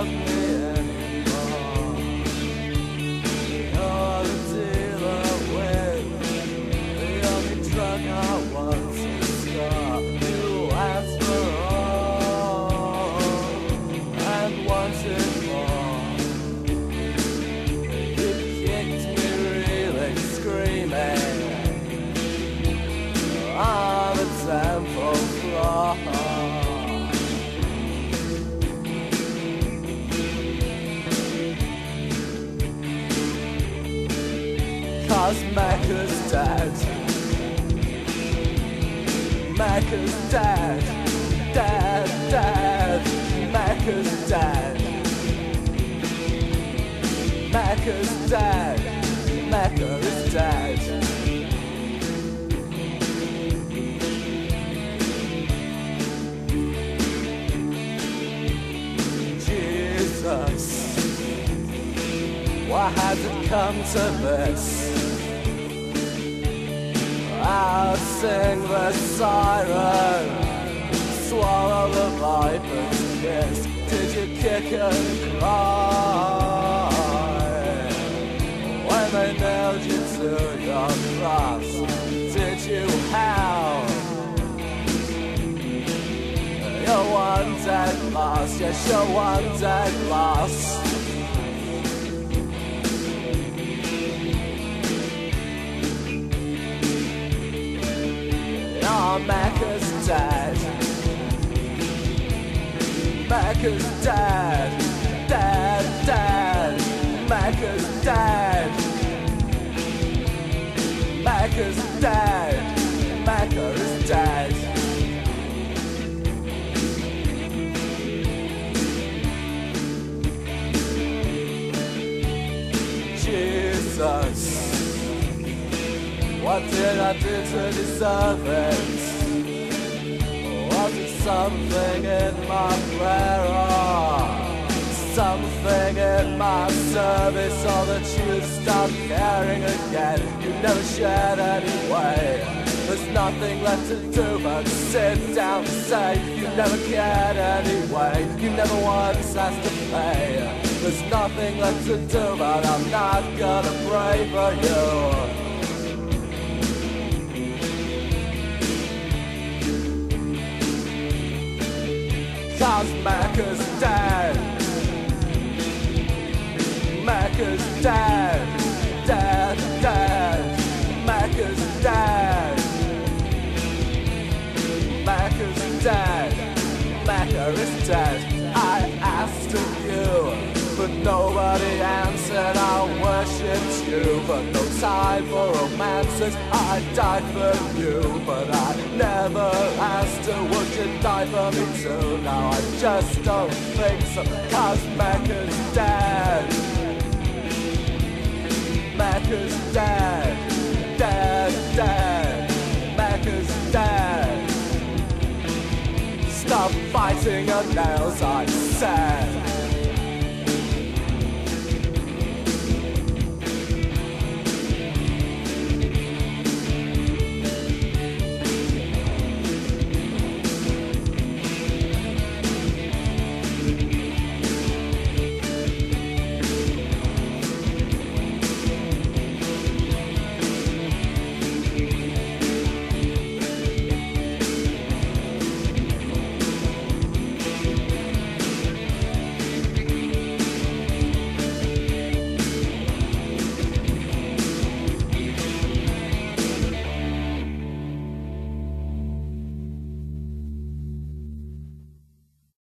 love me. Cause Mecca's dead. Mecca's dead. Dead, dead. Mecca's dead. Mecca's dead. Mecca is dead. Jesus, why has it come to this? I'll sing the siren, swallow the viper's kiss. Did you kick and cry when they nailed you to your cross? Did you howl? You're one dead lost, yes, you're one dead lost. Mecca's dead. Mecca's dead. Dead, dead. Mecca's dead. Mecca's dead. Mecca is dead. Jesus. What did I do to deserve it? Was it something in my prayer or something in my service or that you stopped caring again? You never shared anyway. There's nothing left to do but sit down and say you never cared anyway. You never once asked to pay. There's nothing left to do but I'm not gonna pray for you. Cause Mecca's dead. Mecca's dead. Dead, dead. Mecca's dead. Mecca's dead. Mecca is dead. You, but no time for romances. I died for you, but I never asked her, would you die for me too? Now I just don't think so, cause is dead. Mecca's dead. Dead, dead. Mecca's dead. Stop biting your nails, I said.